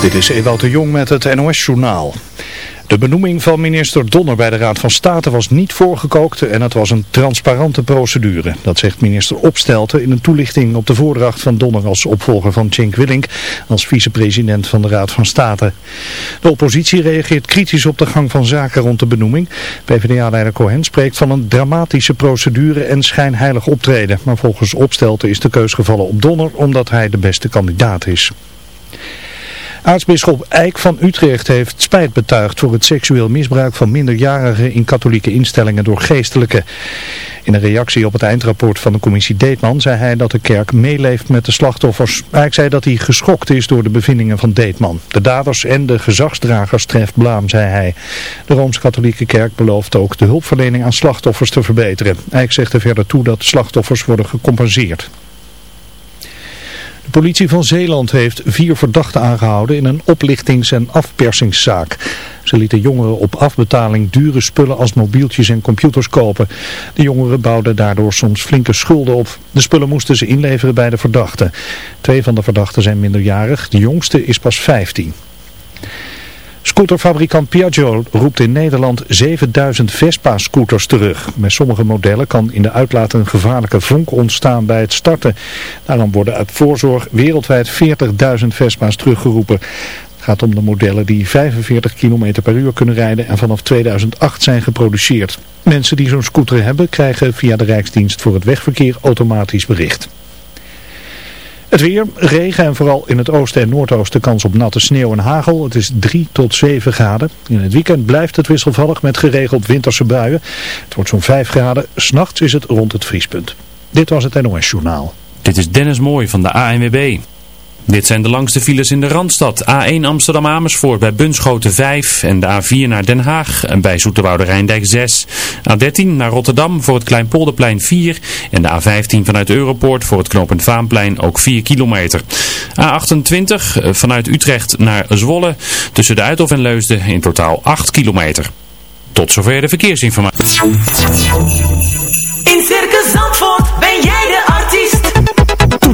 Dit is Ewout de Jong met het NOS-journaal. De benoeming van minister Donner bij de Raad van State was niet voorgekookt en het was een transparante procedure. Dat zegt minister Opstelten in een toelichting op de voordracht van Donner als opvolger van Cenk Willink als vicepresident van de Raad van State. De oppositie reageert kritisch op de gang van zaken rond de benoeming. PvdA-leider Cohen spreekt van een dramatische procedure en schijnheilig optreden. Maar volgens Opstelten is de keus gevallen op Donner omdat hij de beste kandidaat is. Aartsbisschop Eijk van Utrecht heeft spijt betuigd voor het seksueel misbruik van minderjarigen in katholieke instellingen door geestelijken. In een reactie op het eindrapport van de commissie Deetman zei hij dat de kerk meeleeft met de slachtoffers. Eijk zei dat hij geschokt is door de bevindingen van Deetman. De daders en de gezagsdragers treft blaam, zei hij. De Rooms-Katholieke kerk belooft ook de hulpverlening aan slachtoffers te verbeteren. Eijk zegt er verder toe dat slachtoffers worden gecompenseerd. De politie van Zeeland heeft vier verdachten aangehouden in een oplichtings- en afpersingszaak. Ze lieten jongeren op afbetaling dure spullen als mobieltjes en computers kopen. De jongeren bouwden daardoor soms flinke schulden op. De spullen moesten ze inleveren bij de verdachten. Twee van de verdachten zijn minderjarig, de jongste is pas 15. Scooterfabrikant Piaggio roept in Nederland 7000 Vespa-scooters terug. Met sommige modellen kan in de uitlaat een gevaarlijke vonk ontstaan bij het starten. Daarom worden uit voorzorg wereldwijd 40.000 Vespa's teruggeroepen. Het gaat om de modellen die 45 km per uur kunnen rijden en vanaf 2008 zijn geproduceerd. Mensen die zo'n scooter hebben krijgen via de Rijksdienst voor het Wegverkeer automatisch bericht. Het weer, regen en vooral in het oosten en noordoosten kans op natte sneeuw en hagel. Het is 3 tot 7 graden. In het weekend blijft het wisselvallig met geregeld winterse buien. Het wordt zo'n 5 graden. S'nachts is het rond het vriespunt. Dit was het NOS Journaal. Dit is Dennis Mooij van de ANWB. Dit zijn de langste files in de Randstad. A1 Amsterdam Amersfoort bij Bunschoten 5 en de A4 naar Den Haag en bij Zoeterwoude Rijndijk 6. A13 naar Rotterdam voor het Kleinpolderplein 4 en de A15 vanuit Europoort voor het knooppunt Vaanplein ook 4 kilometer. A28 eh, vanuit Utrecht naar Zwolle tussen de Uithof en Leusden in totaal 8 kilometer. Tot zover de verkeersinformatie.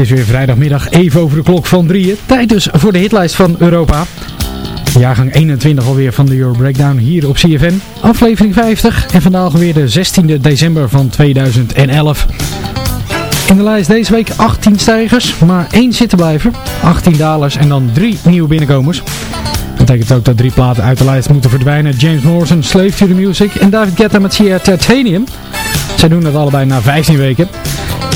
Is weer vrijdagmiddag even over de klok van drieën. Tijd dus voor de hitlijst van Europa. Jaargang 21 alweer van de Euro Breakdown hier op CFN. Aflevering 50 en vandaag weer de 16e december van 2011. In de lijst deze week 18 stijgers, maar één zittenblijver. 18 dalers en dan drie nieuwe binnenkomers. Dat betekent ook dat drie platen uit de lijst moeten verdwijnen. James Morrison, Slave to the Music en David Guetta met Sierra Titanium. Zij doen dat allebei na 15 weken.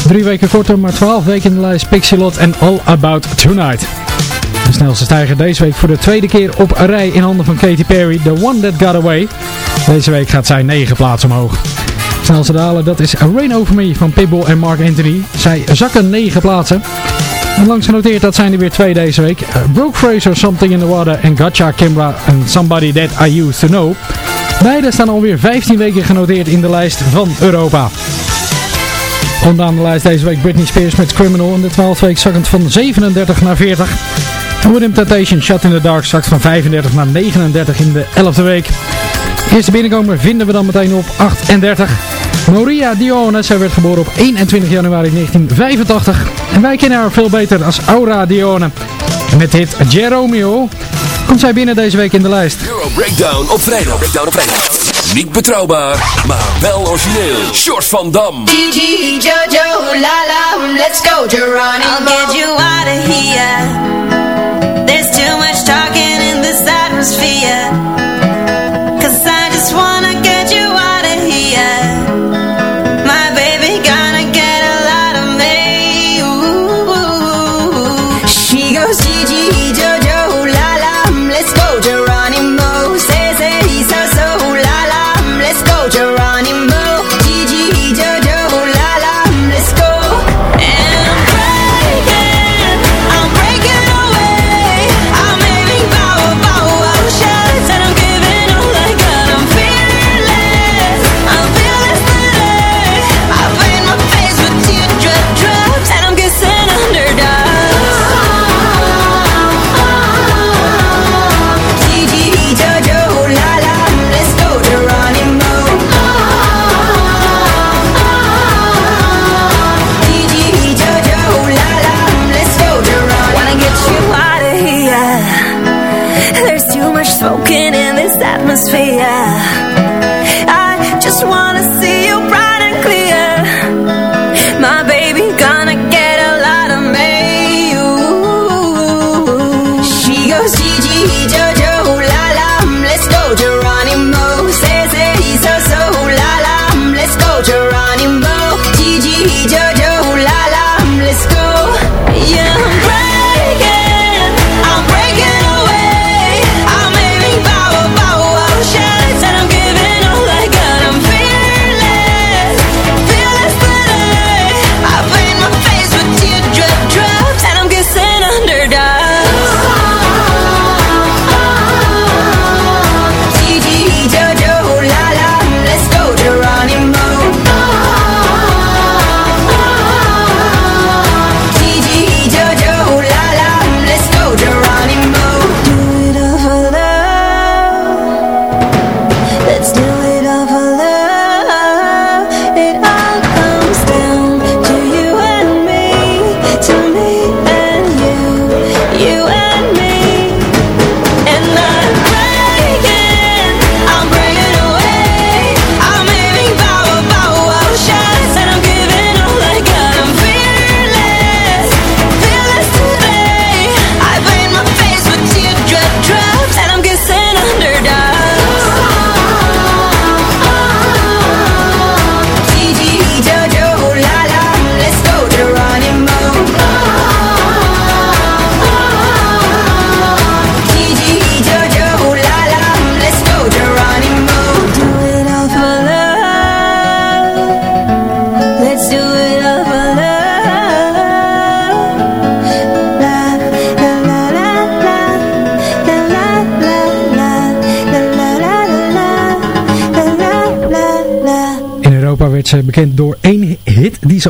Drie weken korter, maar 12 weken in de lijst Pixie Lot en All About Tonight. We Snelste stijger deze week voor de tweede keer op rij in handen van Katy Perry, The One That Got Away. Deze week gaat zij 9 plaatsen omhoog. Snelste daler, dat is Rain Over Me van Pitbull en Mark Anthony. Zij zakken 9 plaatsen. En langs genoteerd, dat zijn er weer twee deze week. Brooke Fraser, Something in the Water en Gotcha Kimbra en Somebody That I Used To Know. Beide staan alweer 15 weken genoteerd in de lijst van Europa. Onderaan de lijst deze week Britney Spears met Criminal. In de 12 week zakkend van 37 naar 40. En William Temptation Shut in the Dark zakt van 35 naar 39 in de 11e week. Eerste binnenkomer vinden we dan meteen op 38. Maria Dione, zij werd geboren op 21 januari 1985. En wij kennen haar veel beter als Aura Dione. Met dit Jeromeo komt zij binnen deze week in de lijst. Euro Breakdown op vrijdag. Breakdown op vrijdag. Niet betrouwbaar, maar wel origineel. Short van Dam. Gigi, Jojo, la la, let's go Geronimo. I'll get you out of here. There's too much talking in this atmosphere. bekend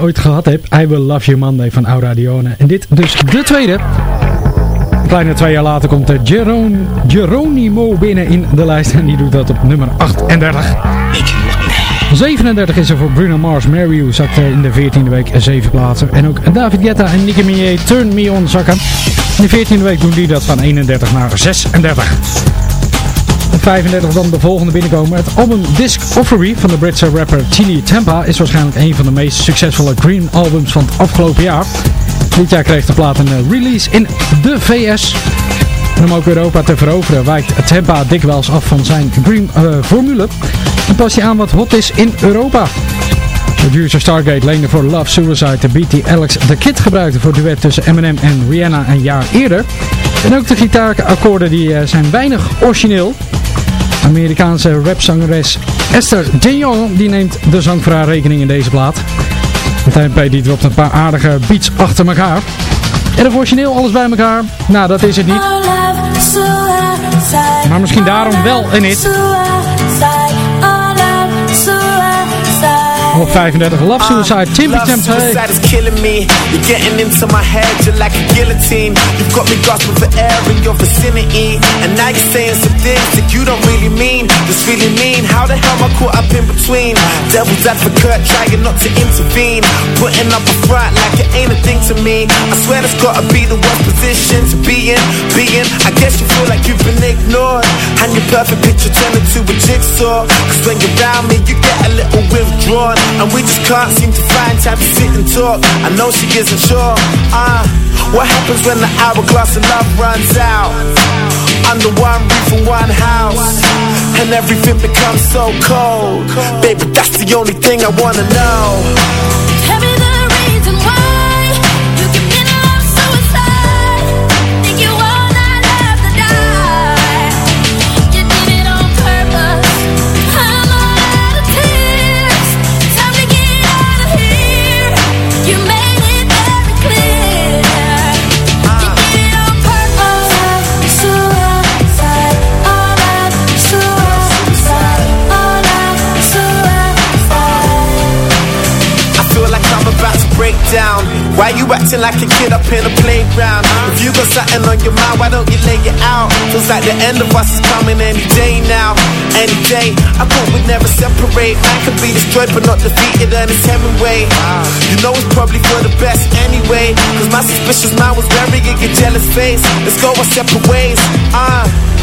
ooit gehad heeft. I Will Love You Monday van Aura Dione. En dit dus de tweede. Een kleine twee jaar later komt de Geron Geronimo binnen in de lijst. En die doet dat op nummer 38. 37 is er voor Bruno Mars. Mary You zakt in de 14e week 7 plaatsen. En ook David Guetta en Nicki Minaj Turn Me On zakken. In de 14e week doen die dat van 31 naar 36. 35 dan de volgende binnenkomen. Het album Disc Offery van de Britse rapper Chini Tampa is waarschijnlijk een van de meest succesvolle Green albums van het afgelopen jaar. Dit jaar kreeg de plaat een eh, release in de VS. En om ook Europa te veroveren wijkt Tampa dikwijls af van zijn Green uh, formule. En past hij aan wat hot is in Europa. Producer Stargate leende voor Love Suicide de beat die Alex the Kid gebruikte voor duet tussen Eminem en Rihanna een jaar eerder. En ook de gitaarakkoorden die eh, zijn weinig origineel. Amerikaanse rapzangeres Esther Dion die neemt de zang voor haar rekening in deze plaat. De TNP die dropt een paar aardige beats achter elkaar. En of origineel alles bij elkaar? Nou, dat is het niet. Maar misschien daarom wel een hit. Op 35 Love Suicide, Timmy Tempeh. Suicide is killing me. You're getting into my head, you're like a guillotine. You've got me gasping for air in your vicinity. And now you're saying some things that you don't really mean. This really mean. How the hell am I caught up in between? Devil's advocate, trying not to intervene. Putting up a front like it ain't a thing to me. I swear that's gotta be the worst position to be in. Being, I guess you feel like you've been ignored. And your perfect picture turned into a jigsaw. Cause when you're around me, you get a little withdrawn. And we just can't seem to find time to sit and talk. I know she isn't sure uh, What happens when the hourglass of love runs out? Under one roof and one house And everything becomes so cold. Baby, that's the only thing I wanna know acting like a kid up in a playground. If you got something on your mind, why don't you lay it out? Feels like the end of us is coming any day now Any day, I thought we'd never separate. Man could be destroyed but not defeated and it's Hemingway You know it's probably for the best anyway Cause my suspicious mind was wearing a jealous face. Let's go our separate ways, uh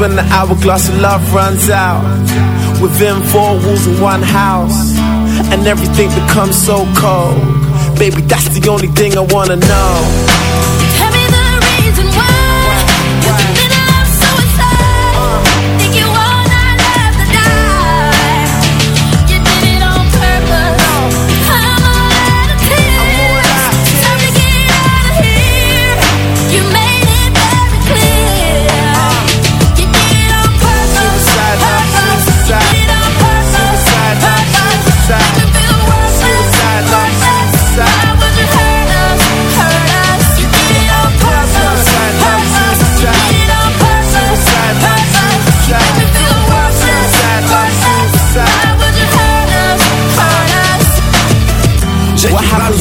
when the hourglass of love runs out? Within four walls in one house And everything becomes so cold. Baby, that's the only thing I wanna know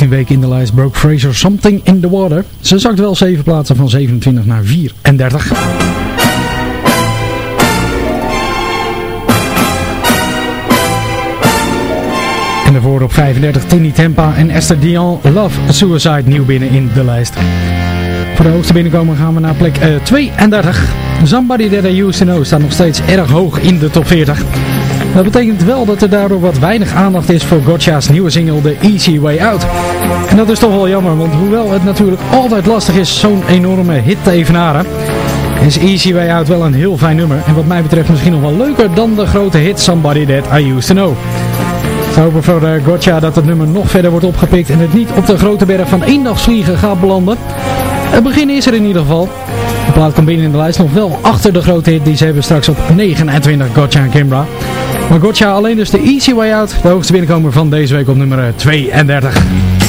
15 weken in de lijst broke Fraser Something in the Water. Ze zakt wel 7 plaatsen van 27 naar 34. En daarvoor op 35 Tini Tempa en Esther Dion Love Suicide nieuw binnen in de lijst. Voor de hoogste binnenkomen gaan we naar plek uh, eh, 32. Somebody That I Used To Know staat nog steeds erg hoog in de top 40. Dat betekent wel dat er daardoor wat weinig aandacht is voor Gotcha's nieuwe single The Easy Way Out. En dat is toch wel jammer, want hoewel het natuurlijk altijd lastig is zo'n enorme hit te evenaren, is Easy Way Out wel een heel fijn nummer. En wat mij betreft misschien nog wel leuker dan de grote hit Somebody That I Used To Know. We hopen voor uh, Gotcha dat het nummer nog verder wordt opgepikt en het niet op de grote berg van eendagsvliegen gaat belanden. Het begin is er in ieder geval. De plaat komt binnen in de lijst nog wel achter de grote hit die ze hebben straks op 29 Gotcha en Kimbra. Maar Gotcha alleen dus de Easy Way Out, de hoogste binnenkomer van deze week op nummer 32.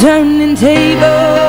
turning tables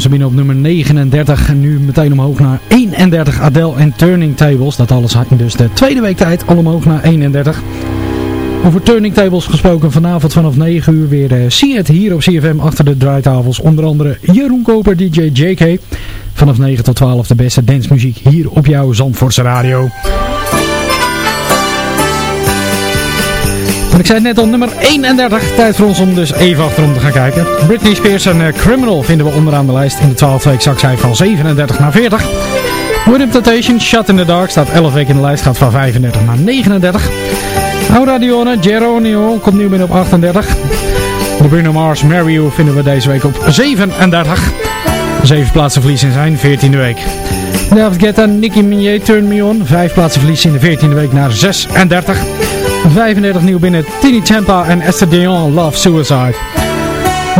ze binnen op nummer 39 en nu meteen omhoog naar 31 Adele en Turning Tables. Dat alles in dus de tweede week tijd al omhoog naar 31. Over Turning Tables gesproken vanavond vanaf 9 uur weer uh, zie het hier op CFM achter de draaitafels. Onder andere Jeroen Koper, DJ JK. Vanaf 9 tot 12 de beste dancemuziek hier op jouw Zandvoortse radio. Ik zei net al, nummer 31. Tijd voor ons om dus even achterom te gaan kijken. Britney Spears en uh, Criminal vinden we onderaan de lijst. In de 12 week zak zij van 37 naar 40. Rhythm Temptation, Shut in the Dark, staat 11 weken in de lijst, gaat van 35 naar 39. Aura Dione, Geronimo, komt nu binnen op 38. De Bruno Mars, Mary You vinden we deze week op 37. 7 plaatsen verlies in zijn 14e week. David Guetta, Nicki Minaj, Turn Me On. 5 plaatsen verlies in de 14e week naar 36. 35 nieuw binnen Tini Champa en Esther Dion Love Suicide.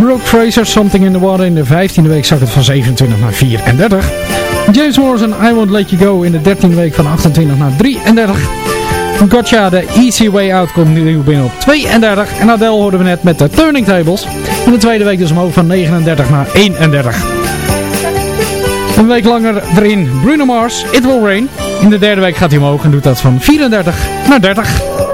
Brooke Fraser Something in the Water in de 15e week zak het van 27 naar 34. James Morrison I Won't Let You Go in de 13e week van 28 naar 33. Gotcha, de Easy Way Out komt nu binnen op 32. En Adele hoorden we net met de Turning Tables. In de tweede week dus omhoog van 39 naar 31. Een week langer erin Bruno Mars, It Will Rain. In de derde week gaat hij omhoog en doet dat van 34 naar 30.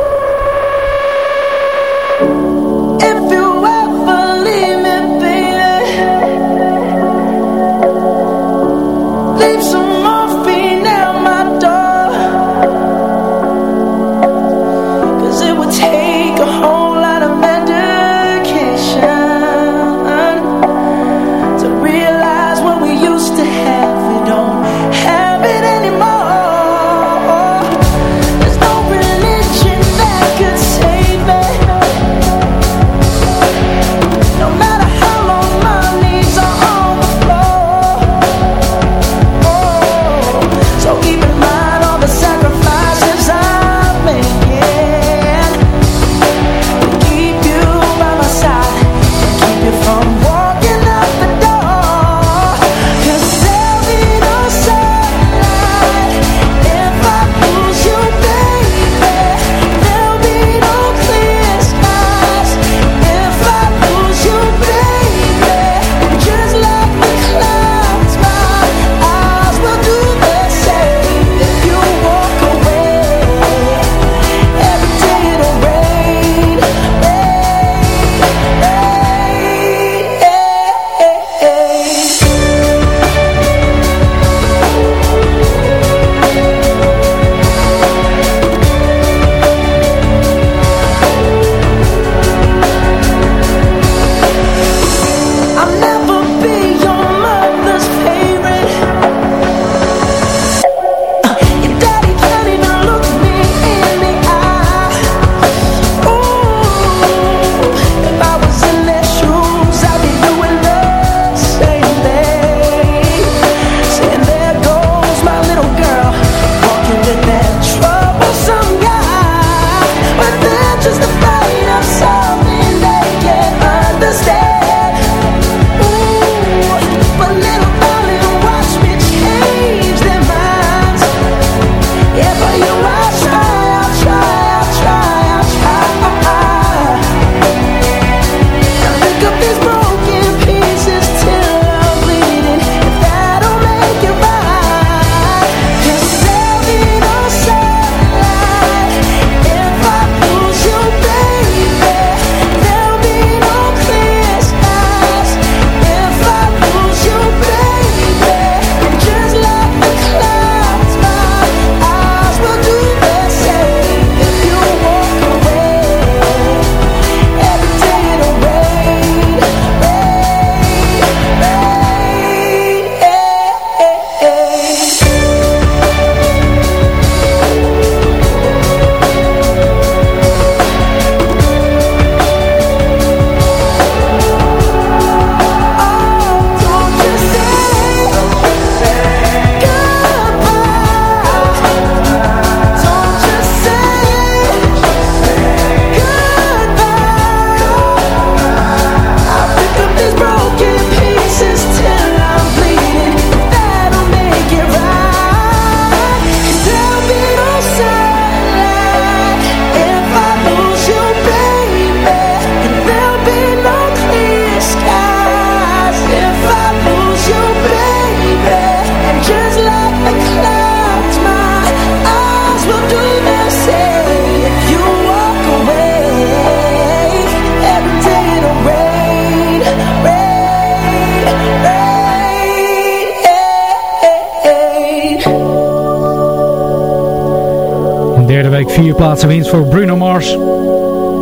Plaatsen winst voor Bruno Mars.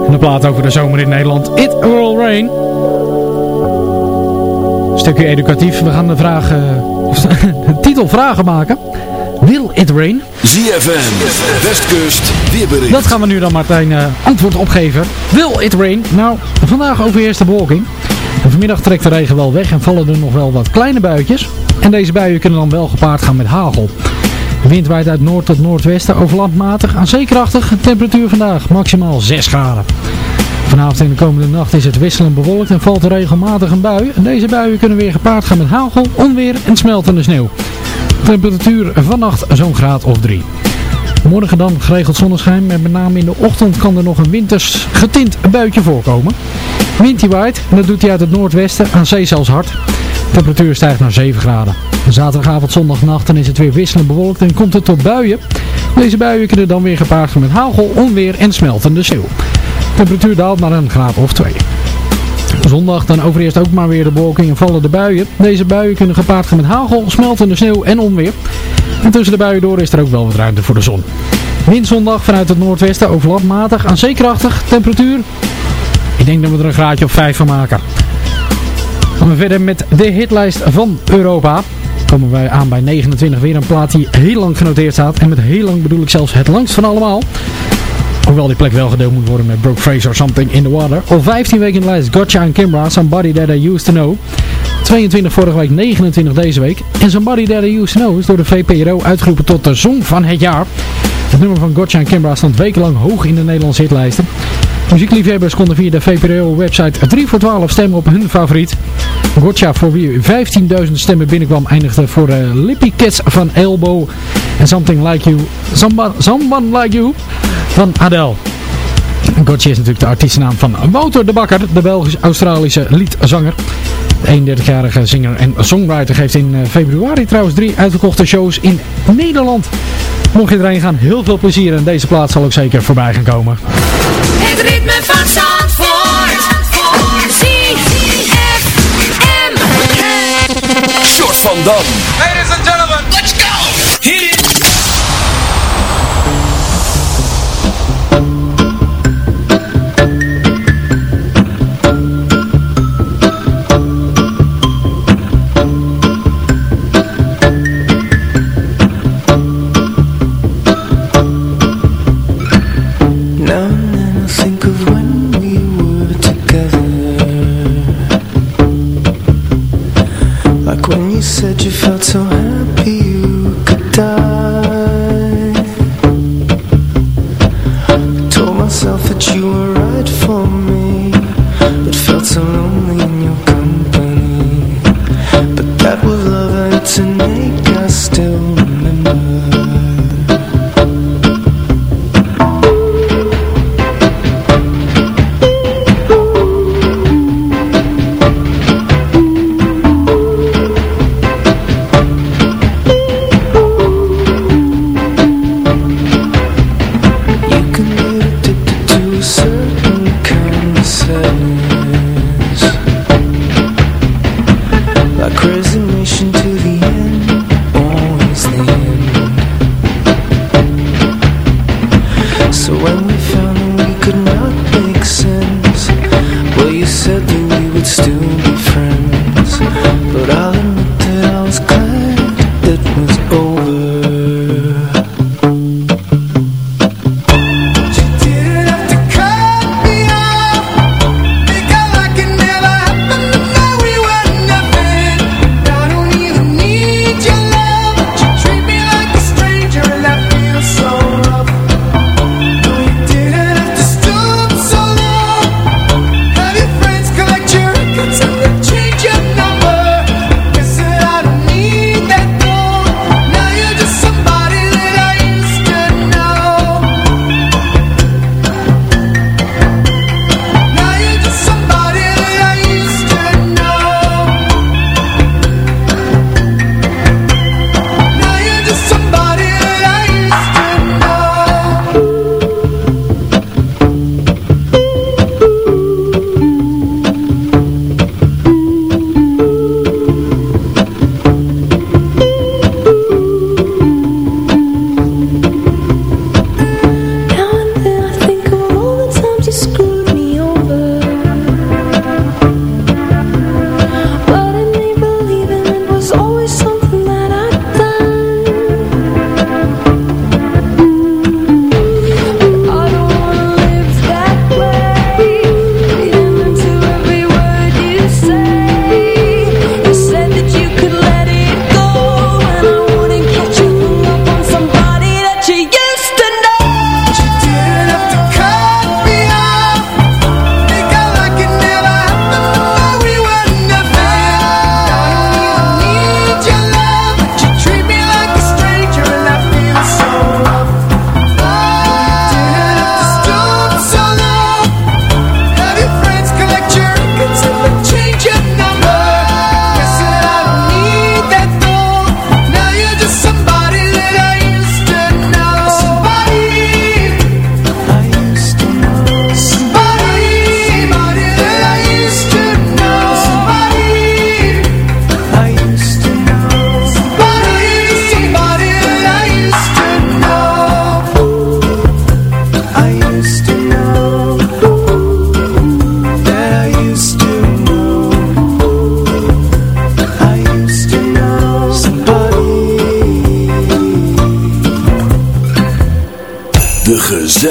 En de plaat over de zomer in Nederland, It Will Rain. Stukje educatief, we gaan de, vraag, de titel vragen maken. Will it rain? ZFM, Westkust, weerbericht. Dat gaan we nu dan Martijn uh, antwoord opgeven. Will it rain? Nou, vandaag overheerst de bewolking. vanmiddag trekt de regen wel weg en vallen er nog wel wat kleine buitjes. En deze buien kunnen dan wel gepaard gaan met hagel. Wind waait uit noord tot noordwesten, overlandmatig aan zeekrachtig. Temperatuur vandaag maximaal 6 graden. Vanavond en de komende nacht is het wisselend bewolkt en valt er regelmatig een bui. Deze buien kunnen weer gepaard gaan met hagel, onweer en smeltende sneeuw. Temperatuur vannacht zo'n graad of 3. Morgen dan geregeld zonneschijn, maar met name in de ochtend kan er nog een winters getint buitje voorkomen. Wind die waait en dat doet hij uit het noordwesten, aan zee zelfs hard. Temperatuur stijgt naar 7 graden. Zaterdagavond, zondagnacht dan is het weer wisselend bewolkt en komt het tot buien. Deze buien kunnen dan weer gepaard met hagel, onweer en smeltende sneeuw. Temperatuur daalt naar een graad of 2. Zondag dan overeerst ook maar weer de bewolking en vallen de buien. Deze buien kunnen gepaard gaan met hagel, smeltende sneeuw en onweer. En tussen de buien door is er ook wel wat ruimte voor de zon. Wind zondag vanuit het noordwesten overland matig aan zeekrachtig. Temperatuur? Ik denk dat we er een graadje of 5 van maken. Gaan we verder met de hitlijst van Europa. Komen wij aan bij 29 weer een plaat die heel lang genoteerd staat. En met heel lang bedoel ik zelfs het langst van allemaal. Hoewel die plek wel gedeeld moet worden met Brooke Fraser, Something in the Water. Al 15 weken in de lijst Gotcha en Kimbra, Somebody That I Used To Know. 22 vorige week, 29 deze week. En Somebody That I Used To Know is door de VPRO uitgeroepen tot de Song van het jaar. Het nummer van Gotcha en Kimbra stond wekenlang hoog in de Nederlandse hitlijsten. Muziekliefhebbers konden via de VPRO-website 3 voor 12 stemmen op hun favoriet. Gotcha, voor wie 15.000 stemmen binnenkwam, eindigde voor uh, Lippy Kids van Elbow. En Something Like You, Someone, Someone Like You van Adele. Gotcha is natuurlijk de artiestennaam van Wouter de Bakker, de Belgisch-Australische liedzanger. De 31-jarige zinger en songwriter geeft in eh, februari trouwens drie uitverkochte shows in Nederland. Mocht je erheen gaan, heel veel plezier en deze plaats zal ook zeker voorbij gaan komen. Het ritme van Zandvoort. Short van Dam.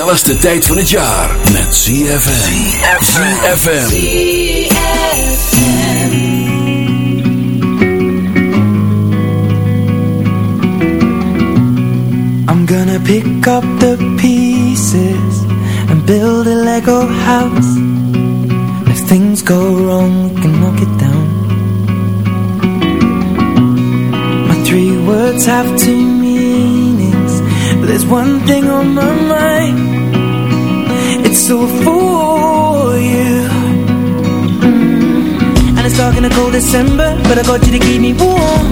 Gezelligste tijd van het jaar met ZFM. ZFM. I'm gonna pick up the pieces and build a Lego house. If things go wrong, we can knock it down. My three words have two meanings, but there's one thing on my mind. All for you. And it's dark in a cold December, but I got you to keep me warm.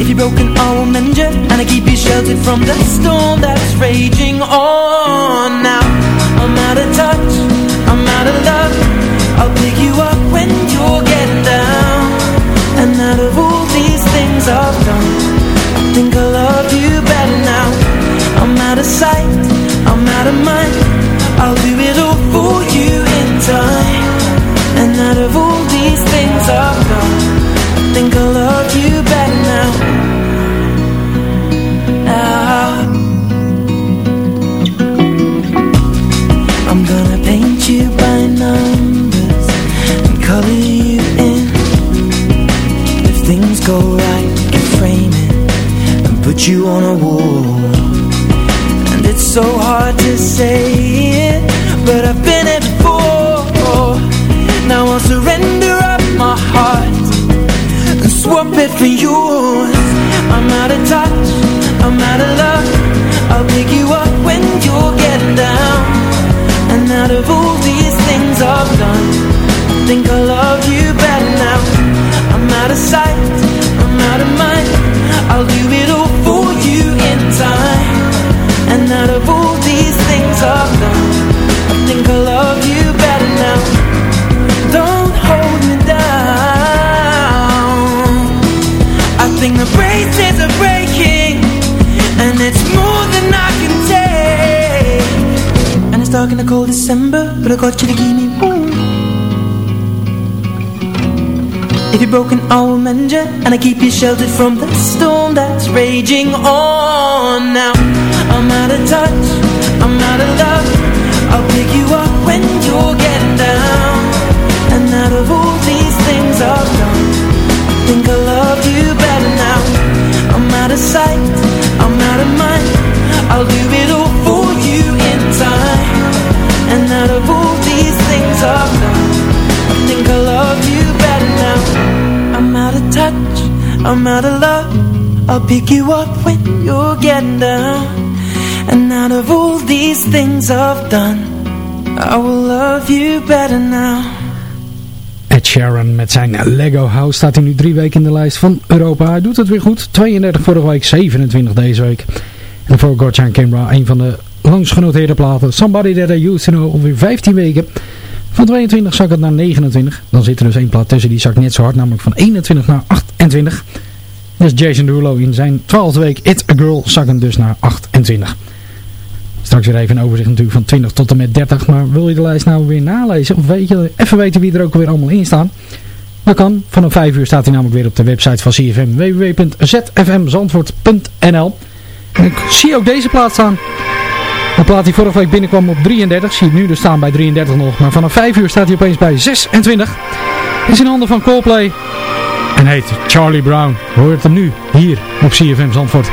If you're broken, I will mend you And I keep you sheltered from the storm that's raging on Now, I'm out of touch, I'm out of love I'll pick you up when you're getting down And out of all these things I've done I think I love you better now out of sight, I'm out of mind. I'll do it all for you in time. And out of all these things I've done I think I love you better now. Now I'm gonna paint you by numbers And color you in. If things go right, we can frame it And put you on a wall so hard to say it But I've been it before. Now I'll surrender up my heart and swap it for yours. I'm out of touch, I'm out of love. I'll pick you up when you're getting down. And out of all these things I've done I think I love you better now. I'm out of sight, I'm out of mind. I'll do it all dark in the rain is breaking and it's more than I can say And it's talking of cold December But I got you to keep me warm. If you're broken I will mend you And I keep you sheltered from the storm That's raging on. Now I'm out of touch I'm not enough I'll pick you up when you get down. And out of all these things of time I think I love you better now. I'll be with all for you in time. And out of all these things of time I think I love you better now. I'm out of touch. I'm out of love. I'll pick you up when you're getting down And out of all these things I've done I will love you better now Ed Sheeran met zijn Lego House staat hij nu drie weken in de lijst van Europa. Hij doet het weer goed. 32 vorige week, 27 deze week. En voor Gotcha Kimbra, een van de langst genoteerde platen. Somebody That I Used To Know, alweer 15 weken. Van 22 zak het naar 29. Dan zit er dus één plaat tussen, die zakt net zo hard, namelijk van 21 naar 28. Dus Jason Derulo in zijn 12e week, It A Girl, zak hem dus naar 28. Straks weer even een overzicht natuurlijk van 20 tot en met 30. Maar wil je de lijst nou weer nalezen? Of weet je, even weten wie er ook weer allemaal in staan? Dat kan. Vanaf 5 uur staat hij namelijk weer op de website van CFM. www.zfmzandvoort.nl ik zie ook deze plaat staan. Een plaat die vorige week binnenkwam op 33. Zie je nu dus staan bij 33 nog. Maar vanaf 5 uur staat hij opeens bij 26. Is in handen van Coldplay. En heet Charlie Brown. Hoor het hem nu hier op CFM Zandvoort.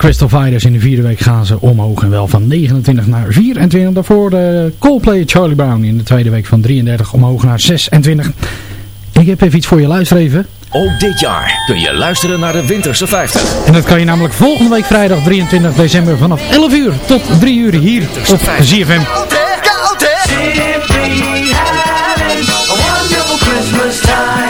Crystal Fighters in de vierde week gaan ze omhoog en wel van 29 naar 24. Daarvoor de Coldplay Charlie Brown in de tweede week van 33 omhoog naar 26. Ik heb even iets voor je luisteren. Ook dit jaar kun je luisteren naar de Winterse 50. En dat kan je namelijk volgende week vrijdag 23 december vanaf 11 uur tot 3 uur hier op ZFM. Simply having a wonderful Christmas time.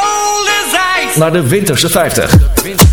naar de winterse 50.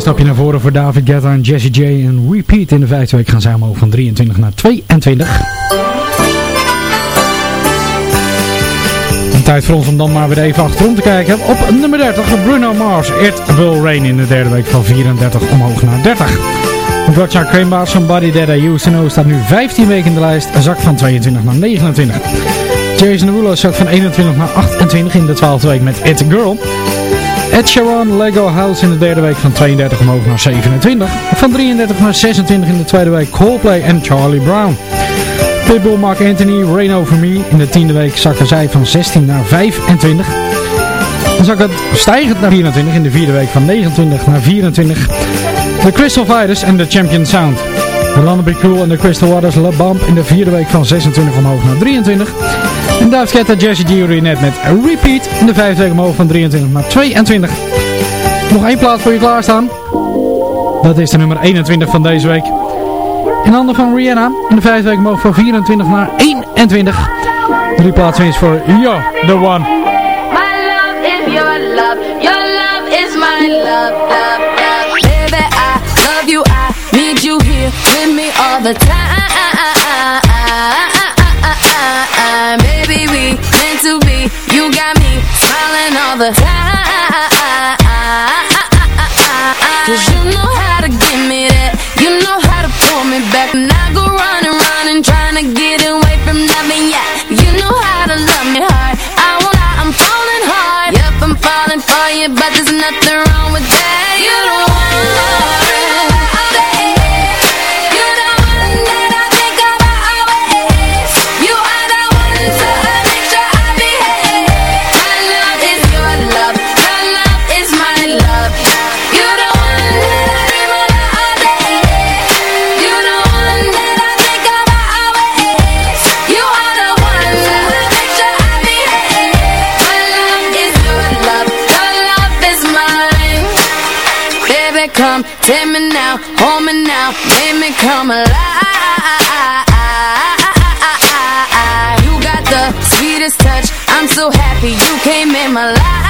Klein stapje naar voren voor David Guetta en Jesse J. En Repeat in de vijfde week gaan zij omhoog van 23 naar 22. En tijd voor ons om dan maar weer even achterom te kijken. Op nummer 30 Bruno Mars. It Will Rain in de derde week van 34 omhoog naar 30. Gotcha Creambar, Somebody That I Used To Know staat nu 15 weken in de lijst. Een zak van 22 naar 29. Jason Derulo zak van 21 naar 28 in de 12e week met It Girl. Ed Lego House in de derde week van 32 omhoog naar 27. Van 33 naar 26 in de tweede week Coldplay en Charlie Brown. Pitbull, Mark Anthony, Rain Over Me. In de tiende week zakken zij van 16 naar 25. Dan zak het stijgend naar 24 in de vierde week van 29 naar 24. De Crystal Fighters en de Champion Sound. De Cool en de Crystal Waters Le Bump in de vierde week van 26 omhoog naar 23. En David Guetta, Jesse G net met Repeat in de vijfde week omhoog van 23 naar 22. Nog één plaats voor je klaarstaan. Dat is de nummer 21 van deze week. In handen van Rihanna in de vijfde week omhoog van 24 naar 21. Drie plaatsen is voor Yo, The One. My love is your love, your love is my love, love. Baby, I love you, I need you here with me all the time. Uh, uh, uh, baby, we meant to be, you got me smiling all the time. Cause you know how to give me that, you know how to pull me back. And I go running, running, trying to get away from loving ya. You know how to love me hard, I won't lie, I'm falling hard. Yep, I'm falling for you, but there's nothing wrong make me come alive. You got the sweetest touch, I'm so happy you came in my life.